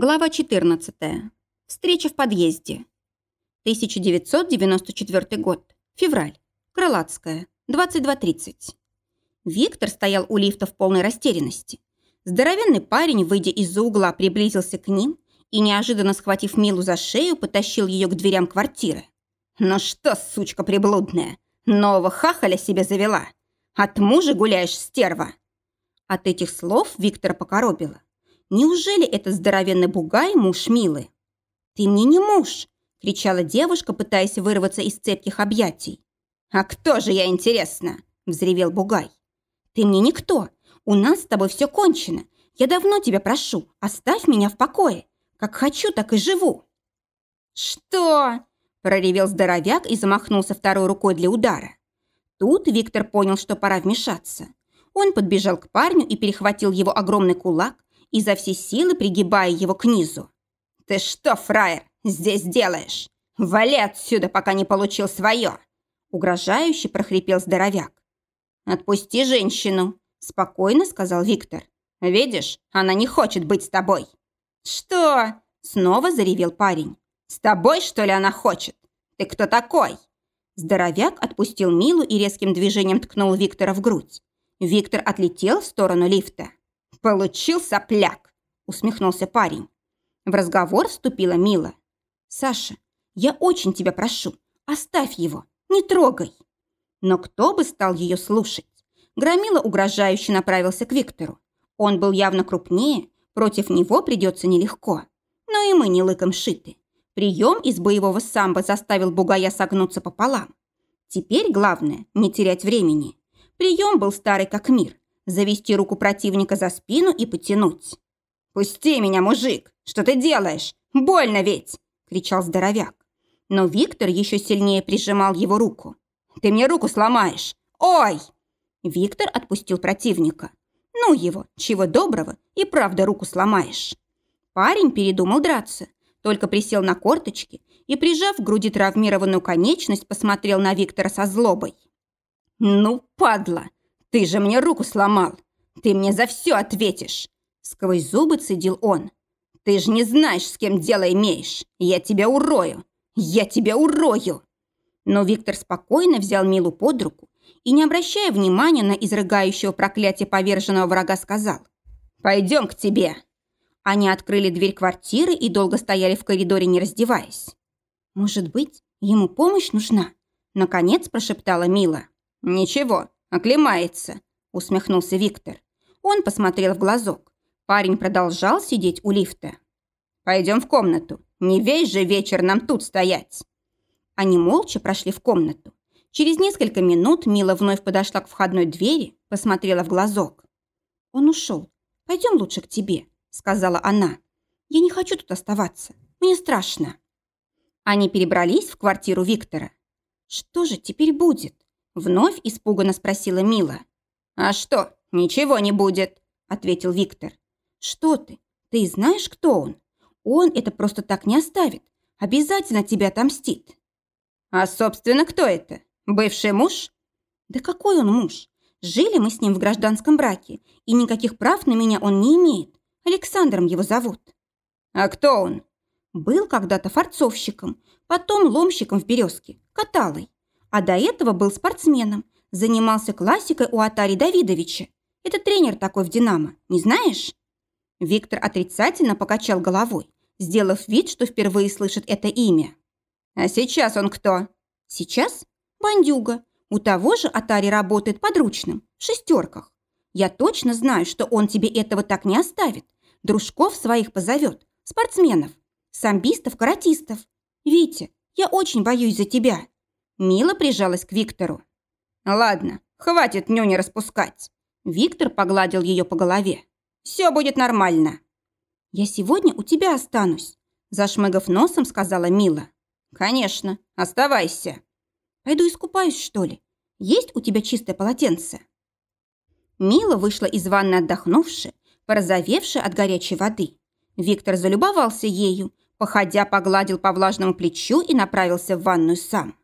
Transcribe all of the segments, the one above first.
Глава 14. Встреча в подъезде. 1994 год. Февраль. Крылатская. 22.30. Виктор стоял у лифта в полной растерянности. Здоровенный парень, выйдя из-за угла, приблизился к ним и, неожиданно схватив Милу за шею, потащил ее к дверям квартиры. «Ну что, сучка приблудная, нового хахаля себе завела? От мужа гуляешь, стерва?» От этих слов Виктора покоробило. Неужели это здоровенный бугай муж Милы? «Ты мне не муж!» – кричала девушка, пытаясь вырваться из цепких объятий. «А кто же я, интересно?» – взревел бугай. «Ты мне никто. У нас с тобой все кончено. Я давно тебя прошу, оставь меня в покое. Как хочу, так и живу». «Что?» – проревел здоровяк и замахнулся второй рукой для удара. Тут Виктор понял, что пора вмешаться. Он подбежал к парню и перехватил его огромный кулак, изо всей силы пригибая его к низу. «Ты что, фраер, здесь делаешь? Вали отсюда, пока не получил свое!» Угрожающе прохрипел здоровяк. «Отпусти женщину», – спокойно сказал Виктор. «Видишь, она не хочет быть с тобой». «Что?» – снова заревел парень. «С тобой, что ли, она хочет? Ты кто такой?» Здоровяк отпустил Милу и резким движением ткнул Виктора в грудь. Виктор отлетел в сторону лифта. «Получил сопляк!» – усмехнулся парень. В разговор вступила Мила. «Саша, я очень тебя прошу, оставь его, не трогай!» Но кто бы стал ее слушать? Громила угрожающе направился к Виктору. Он был явно крупнее, против него придется нелегко. Но и мы не лыком шиты. Прием из боевого самбо заставил бугая согнуться пополам. Теперь главное – не терять времени. Прием был старый как мир завести руку противника за спину и потянуть. «Пусти меня, мужик! Что ты делаешь? Больно ведь!» – кричал здоровяк. Но Виктор еще сильнее прижимал его руку. «Ты мне руку сломаешь! Ой!» Виктор отпустил противника. «Ну его, чего доброго, и правда руку сломаешь!» Парень передумал драться, только присел на корточки и, прижав к груди травмированную конечность, посмотрел на Виктора со злобой. «Ну, падла! Ты же мне руку сломал. Ты мне за все ответишь. Сквозь зубы цедил он. Ты же не знаешь, с кем дело имеешь. Я тебя урою. Я тебя урою. Но Виктор спокойно взял Милу под руку и, не обращая внимания на изрыгающего проклятие поверженного врага, сказал «Пойдем к тебе». Они открыли дверь квартиры и долго стояли в коридоре, не раздеваясь. «Может быть, ему помощь нужна?» Наконец прошептала Мила. «Ничего, «Оклемается», – усмехнулся Виктор. Он посмотрел в глазок. Парень продолжал сидеть у лифта. «Пойдем в комнату. Не весь же вечер нам тут стоять». Они молча прошли в комнату. Через несколько минут Мила вновь подошла к входной двери, посмотрела в глазок. «Он ушел. Пойдем лучше к тебе», – сказала она. «Я не хочу тут оставаться. Мне страшно». Они перебрались в квартиру Виктора. «Что же теперь будет?» Вновь испуганно спросила Мила. «А что, ничего не будет», – ответил Виктор. «Что ты? Ты знаешь, кто он? Он это просто так не оставит. Обязательно тебя отомстит». «А, собственно, кто это? Бывший муж?» «Да какой он муж? Жили мы с ним в гражданском браке, и никаких прав на меня он не имеет. Александром его зовут». «А кто он?» «Был когда-то форцовщиком, потом ломщиком в «Березке», каталой а до этого был спортсменом, занимался классикой у Атари Давидовича. Это тренер такой в «Динамо», не знаешь?» Виктор отрицательно покачал головой, сделав вид, что впервые слышит это имя. «А сейчас он кто?» «Сейчас? Бандюга. У того же Атари работает подручным, в шестерках. Я точно знаю, что он тебе этого так не оставит. Дружков своих позовет, спортсменов, самбистов, каратистов. Витя, я очень боюсь за тебя». Мила прижалась к Виктору. «Ладно, хватит нюни распускать». Виктор погладил ее по голове. «Все будет нормально». «Я сегодня у тебя останусь», зашмыгав носом, сказала Мила. «Конечно, оставайся». «Пойду искупаюсь, что ли? Есть у тебя чистое полотенце?» Мила вышла из ванны отдохнувши, порозовевшая от горячей воды. Виктор залюбовался ею, походя погладил по влажному плечу и направился в ванную сам.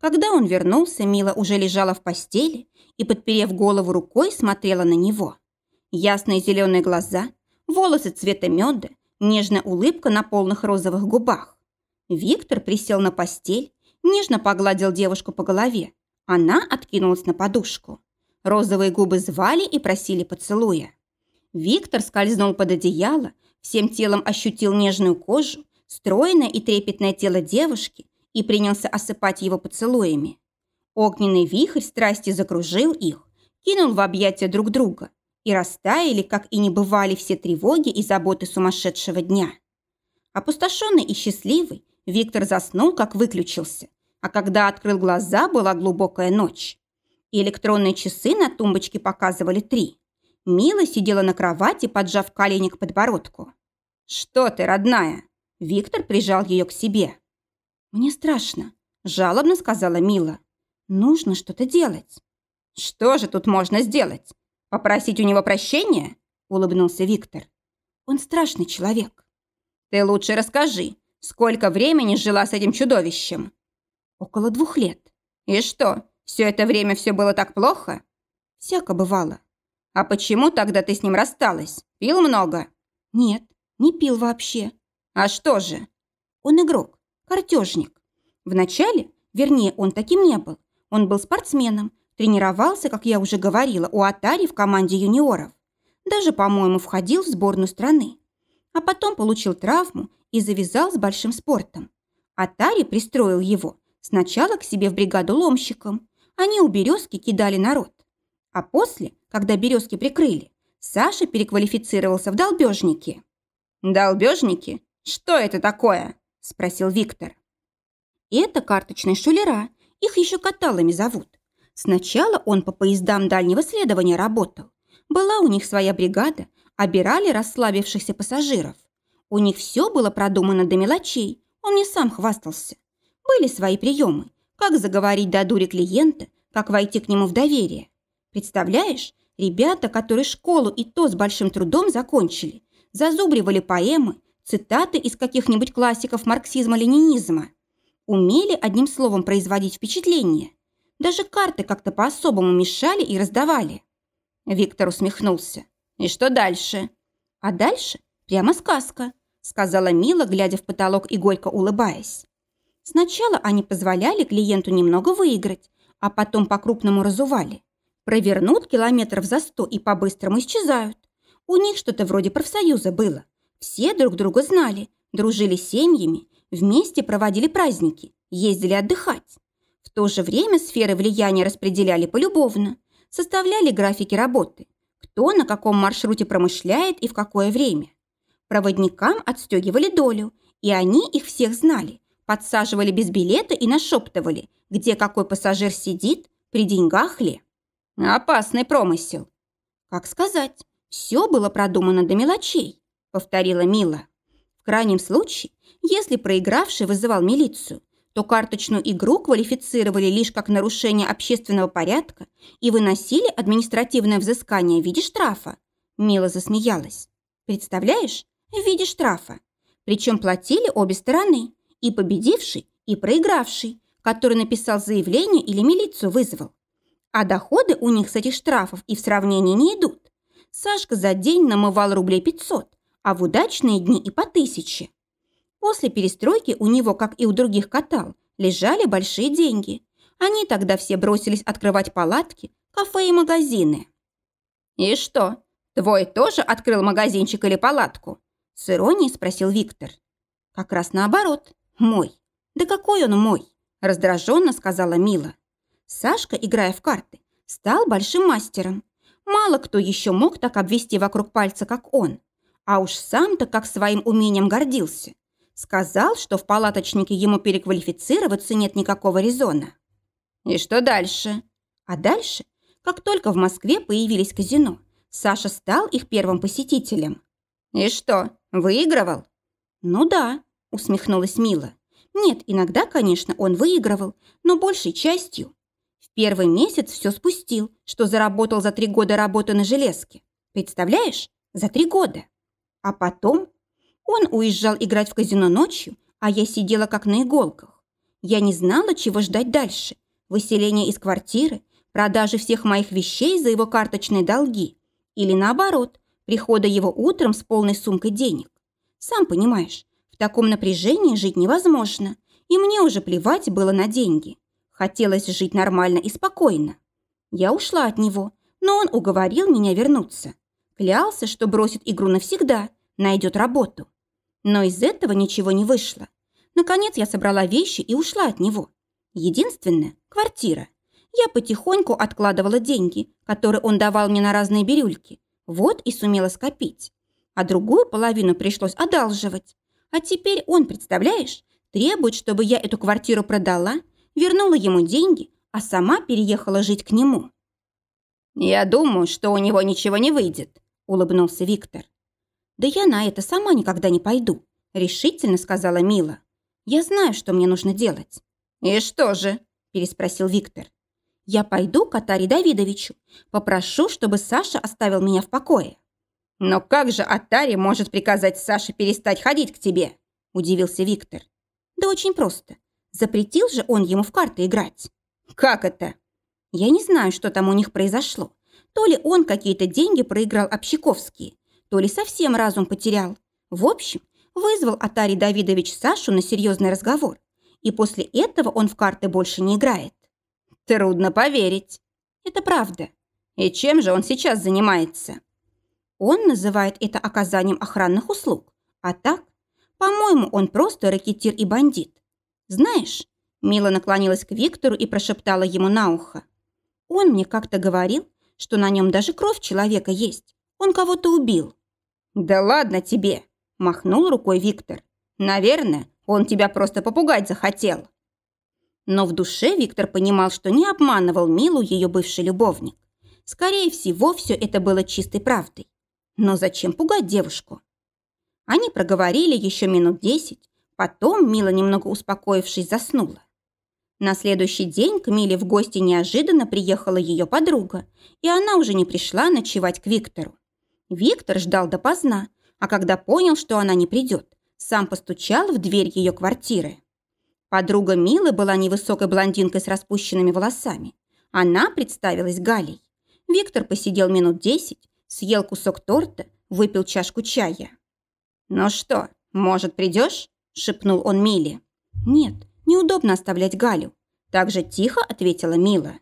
Когда он вернулся, Мила уже лежала в постели и, подперев голову рукой, смотрела на него. Ясные зеленые глаза, волосы цвета меда, нежная улыбка на полных розовых губах. Виктор присел на постель, нежно погладил девушку по голове. Она откинулась на подушку. Розовые губы звали и просили поцелуя. Виктор скользнул под одеяло, всем телом ощутил нежную кожу, стройное и трепетное тело девушки и принялся осыпать его поцелуями. Огненный вихрь страсти закружил их, кинул в объятия друг друга, и растаяли, как и не бывали все тревоги и заботы сумасшедшего дня. Опустошенный и счастливый, Виктор заснул, как выключился, а когда открыл глаза, была глубокая ночь. И электронные часы на тумбочке показывали три. Мила сидела на кровати, поджав колени к подбородку. «Что ты, родная?» Виктор прижал ее к себе. «Мне страшно», – жалобно сказала Мила. «Нужно что-то делать». «Что же тут можно сделать? Попросить у него прощения?» – улыбнулся Виктор. «Он страшный человек». «Ты лучше расскажи, сколько времени жила с этим чудовищем?» «Около двух лет». «И что, все это время все было так плохо?» «Всяко бывало». «А почему тогда ты с ним рассталась? Пил много?» «Нет, не пил вообще». «А что же?» «Он игрок, картежник. Вначале, вернее, он таким не был. Он был спортсменом, тренировался, как я уже говорила, у Атари в команде юниоров. Даже, по-моему, входил в сборную страны. А потом получил травму и завязал с большим спортом. Атари пристроил его сначала к себе в бригаду ломщиком. Они у березки кидали народ. А после, когда березки прикрыли, Саша переквалифицировался в долбежники. «Долбежники? Что это такое?» – спросил Виктор. «Это карточные шулера. Их еще каталами зовут. Сначала он по поездам дальнего следования работал. Была у них своя бригада, обирали расслабившихся пассажиров. У них все было продумано до мелочей, он не сам хвастался. Были свои приемы, как заговорить до дури клиента, как войти к нему в доверие. Представляешь, ребята, которые школу и то с большим трудом закончили, зазубривали поэмы, цитаты из каких-нибудь классиков марксизма-ленинизма. Умели одним словом производить впечатление. Даже карты как-то по-особому мешали и раздавали. Виктор усмехнулся. «И что дальше?» «А дальше прямо сказка», сказала Мила, глядя в потолок и горько улыбаясь. Сначала они позволяли клиенту немного выиграть, а потом по-крупному разували. Провернут километров за сто и по-быстрому исчезают. У них что-то вроде профсоюза было. Все друг друга знали, дружили семьями, вместе проводили праздники, ездили отдыхать. В то же время сферы влияния распределяли полюбовно, составляли графики работы, кто на каком маршруте промышляет и в какое время. Проводникам отстегивали долю, и они их всех знали, подсаживали без билета и нашептывали, где какой пассажир сидит, при деньгах ли. Опасный промысел. Как сказать, все было продумано до мелочей, повторила Мила. В крайнем случае, если проигравший вызывал милицию, то карточную игру квалифицировали лишь как нарушение общественного порядка и выносили административное взыскание в виде штрафа. Мила засмеялась. Представляешь, в виде штрафа. Причем платили обе стороны, и победивший, и проигравший, который написал заявление или милицию вызвал. А доходы у них с этих штрафов и в сравнении не идут. Сашка за день намывал рублей 500, а в удачные дни и по тысяче. После перестройки у него, как и у других катал, лежали большие деньги. Они тогда все бросились открывать палатки, кафе и магазины. «И что, твой тоже открыл магазинчик или палатку?» С иронией спросил Виктор. «Как раз наоборот. Мой. Да какой он мой?» Раздраженно сказала Мила. Сашка, играя в карты, стал большим мастером. Мало кто еще мог так обвести вокруг пальца, как он. А уж сам-то как своим умением гордился. Сказал, что в палаточнике ему переквалифицироваться нет никакого резона. И что дальше? А дальше, как только в Москве появились казино, Саша стал их первым посетителем. И что, выигрывал? Ну да, усмехнулась Мила. Нет, иногда, конечно, он выигрывал, но большей частью. Первый месяц все спустил, что заработал за три года работы на железке. Представляешь? За три года. А потом он уезжал играть в казино ночью, а я сидела как на иголках. Я не знала, чего ждать дальше. Выселение из квартиры, продажи всех моих вещей за его карточные долги. Или наоборот, прихода его утром с полной сумкой денег. Сам понимаешь, в таком напряжении жить невозможно, и мне уже плевать было на деньги. Хотелось жить нормально и спокойно. Я ушла от него, но он уговорил меня вернуться. Клялся, что бросит игру навсегда, найдет работу. Но из этого ничего не вышло. Наконец я собрала вещи и ушла от него. Единственное – квартира. Я потихоньку откладывала деньги, которые он давал мне на разные бирюльки. Вот и сумела скопить. А другую половину пришлось одалживать. А теперь он, представляешь, требует, чтобы я эту квартиру продала, вернула ему деньги, а сама переехала жить к нему. «Я думаю, что у него ничего не выйдет», – улыбнулся Виктор. «Да я на это сама никогда не пойду», – решительно сказала Мила. «Я знаю, что мне нужно делать». «И что же?» – переспросил Виктор. «Я пойду к Атаре Давидовичу, попрошу, чтобы Саша оставил меня в покое». «Но как же Атаре может приказать Саше перестать ходить к тебе?» – удивился Виктор. «Да очень просто. Запретил же он ему в карты играть». «Как это?» «Я не знаю, что там у них произошло. То ли он какие-то деньги проиграл общаковские, то ли совсем разум потерял. В общем, вызвал Атари Давидович Сашу на серьезный разговор. И после этого он в карты больше не играет. Трудно поверить. Это правда. И чем же он сейчас занимается? Он называет это оказанием охранных услуг. А так, по-моему, он просто ракетир и бандит. Знаешь, Мила наклонилась к Виктору и прошептала ему на ухо. Он мне как-то говорил, что на нем даже кровь человека есть. Он кого-то убил. «Да ладно тебе!» – махнул рукой Виктор. «Наверное, он тебя просто попугать захотел». Но в душе Виктор понимал, что не обманывал Милу ее бывший любовник. Скорее всего, все это было чистой правдой. Но зачем пугать девушку? Они проговорили еще минут десять, потом Мила, немного успокоившись, заснула. На следующий день к Миле в гости неожиданно приехала ее подруга, и она уже не пришла ночевать к Виктору. Виктор ждал допоздна, а когда понял, что она не придет, сам постучал в дверь ее квартиры. Подруга Милы была невысокой блондинкой с распущенными волосами. Она представилась Галей. Виктор посидел минут десять, съел кусок торта, выпил чашку чая. «Ну что, может, придешь?» – шепнул он Миле. «Нет, неудобно оставлять Галю», – так же тихо ответила Мила.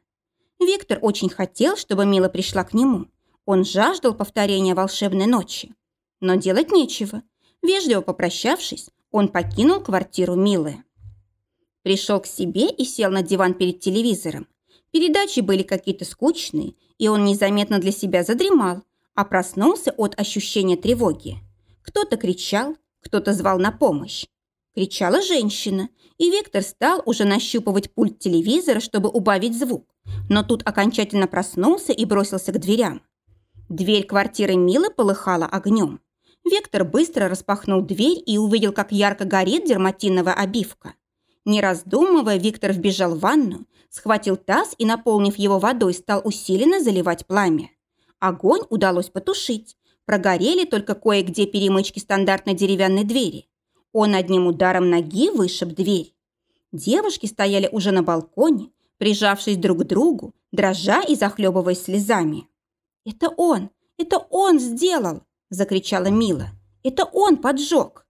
Виктор очень хотел, чтобы Мила пришла к нему, он жаждал повторения волшебной ночи. Но делать нечего. Вежливо попрощавшись, он покинул квартиру Милы. Пришел к себе и сел на диван перед телевизором. Передачи были какие-то скучные, и он незаметно для себя задремал, а проснулся от ощущения тревоги. Кто-то кричал, кто-то звал на помощь. Кричала женщина, и Виктор стал уже нащупывать пульт телевизора, чтобы убавить звук. Но тут окончательно проснулся и бросился к дверям. Дверь квартиры Милы полыхала огнем. Вектор быстро распахнул дверь и увидел, как ярко горит дерматиновая обивка. Не раздумывая, Виктор вбежал в ванну, схватил таз и, наполнив его водой, стал усиленно заливать пламя. Огонь удалось потушить. Прогорели только кое-где перемычки стандартной деревянной двери. Он одним ударом ноги вышиб дверь. Девушки стояли уже на балконе, прижавшись друг к другу, дрожа и захлебываясь слезами. «Это он! Это он сделал!» – закричала Мила. «Это он поджег!»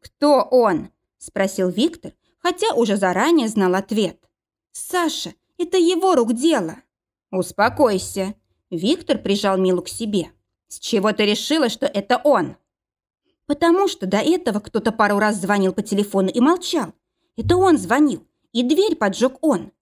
«Кто он?» – спросил Виктор, хотя уже заранее знал ответ. «Саша, это его рук дело!» «Успокойся!» Виктор прижал Милу к себе. «С чего ты решила, что это он?» «Потому что до этого кто-то пару раз звонил по телефону и молчал. Это он звонил, и дверь поджег он».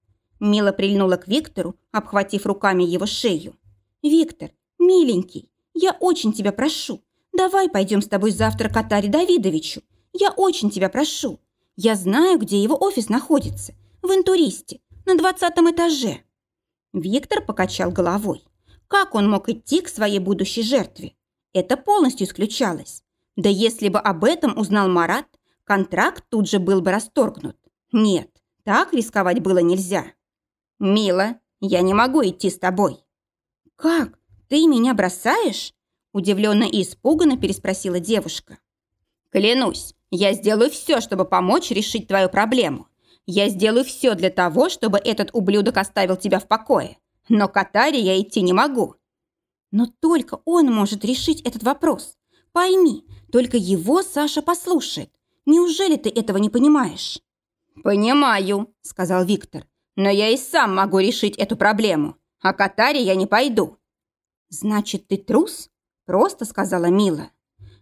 Мила прильнула к Виктору, обхватив руками его шею. «Виктор, миленький, я очень тебя прошу, давай пойдем с тобой завтра к Атаре Давидовичу. Я очень тебя прошу. Я знаю, где его офис находится. В интуристе, на двадцатом этаже». Виктор покачал головой. Как он мог идти к своей будущей жертве? Это полностью исключалось. Да если бы об этом узнал Марат, контракт тут же был бы расторгнут. Нет, так рисковать было нельзя. «Мила, я не могу идти с тобой», «Как? Ты меня бросаешь?» Удивленно и испуганно переспросила девушка. «Клянусь, я сделаю все, чтобы помочь решить твою проблему. Я сделаю все для того, чтобы этот ублюдок оставил тебя в покое. Но к Атаре я идти не могу». «Но только он может решить этот вопрос. Пойми, только его Саша послушает. Неужели ты этого не понимаешь?» «Понимаю», — сказал Виктор. «Но я и сам могу решить эту проблему. А к Атаре я не пойду». «Значит, ты трус?» – просто сказала Мила.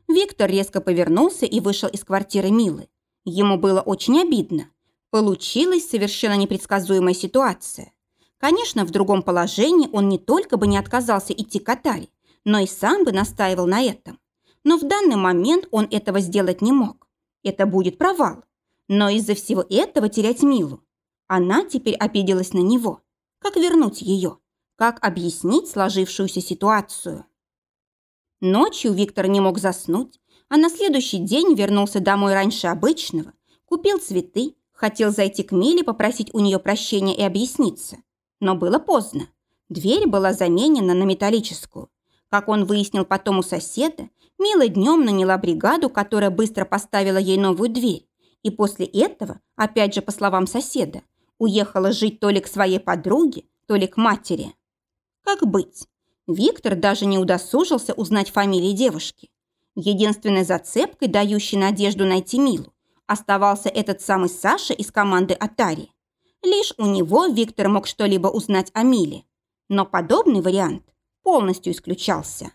Виктор резко повернулся и вышел из квартиры Милы. Ему было очень обидно. Получилась совершенно непредсказуемая ситуация. Конечно, в другом положении он не только бы не отказался идти к Атаре, но и сам бы настаивал на этом. Но в данный момент он этого сделать не мог. Это будет провал. Но из-за всего этого терять Милу. Она теперь обиделась на него. Как вернуть ее? Как объяснить сложившуюся ситуацию? Ночью Виктор не мог заснуть, а на следующий день вернулся домой раньше обычного, купил цветы, хотел зайти к Миле попросить у нее прощения и объясниться. Но было поздно. Дверь была заменена на металлическую. Как он выяснил потом у соседа, Мила днем наняла бригаду, которая быстро поставила ей новую дверь. И после этого, опять же по словам соседа, уехала жить то ли к своей подруге, то ли к матери. Как быть? Виктор даже не удосужился узнать фамилии девушки. Единственной зацепкой, дающей надежду найти Милу, оставался этот самый Саша из команды Атари. Лишь у него Виктор мог что-либо узнать о Миле. Но подобный вариант полностью исключался.